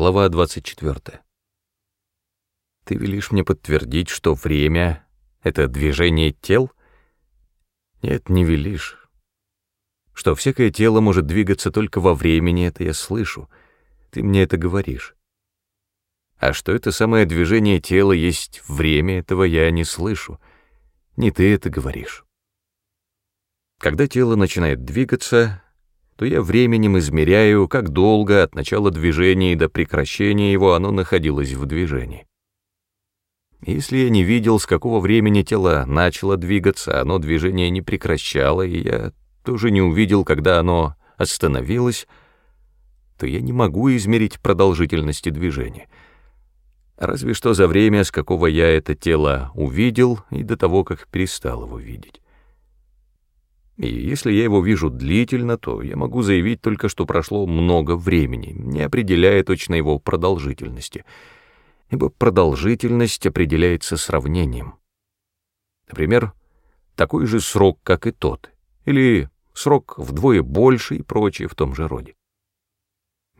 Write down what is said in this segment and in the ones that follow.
Глава 24. Ты велишь мне подтвердить, что время — это движение тел? Нет, не велишь. Что всякое тело может двигаться только во времени, это я слышу. Ты мне это говоришь. А что это самое движение тела есть время, этого я не слышу. Не ты это говоришь. Когда тело начинает двигаться, то я временем измеряю, как долго от начала движения до прекращения его оно находилось в движении. Если я не видел, с какого времени тело начало двигаться, оно движение не прекращало, и я тоже не увидел, когда оно остановилось, то я не могу измерить продолжительности движения. Разве что за время, с какого я это тело увидел, и до того, как перестал его видеть. И если я его вижу длительно, то я могу заявить только, что прошло много времени, не определяя точно его продолжительности, ибо продолжительность определяется сравнением. Например, такой же срок, как и тот, или срок вдвое больше и прочее в том же роде.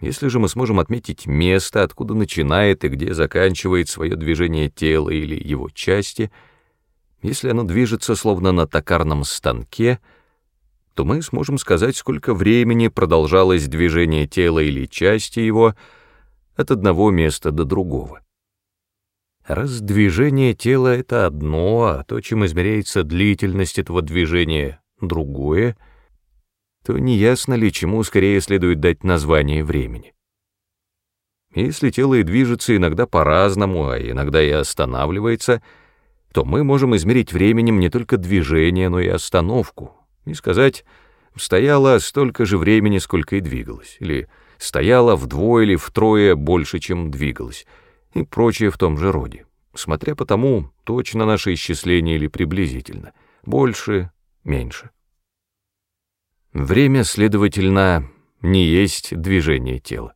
Если же мы сможем отметить место, откуда начинает и где заканчивает свое движение тела или его части, если оно движется словно на токарном станке — то мы сможем сказать, сколько времени продолжалось движение тела или части его от одного места до другого. Раз движение тела — это одно, а то, чем измеряется длительность этого движения, другое, то неясно ли, чему скорее следует дать название времени. Если тело и движется иногда по-разному, а иногда и останавливается, то мы можем измерить временем не только движение, но и остановку, и сказать «стояла столько же времени, сколько и двигалась», или «стояла вдвое или втрое больше, чем двигалась», и прочее в том же роде, смотря по тому, точно наше исчисление или приблизительно, больше, меньше. Время, следовательно, не есть движение тела.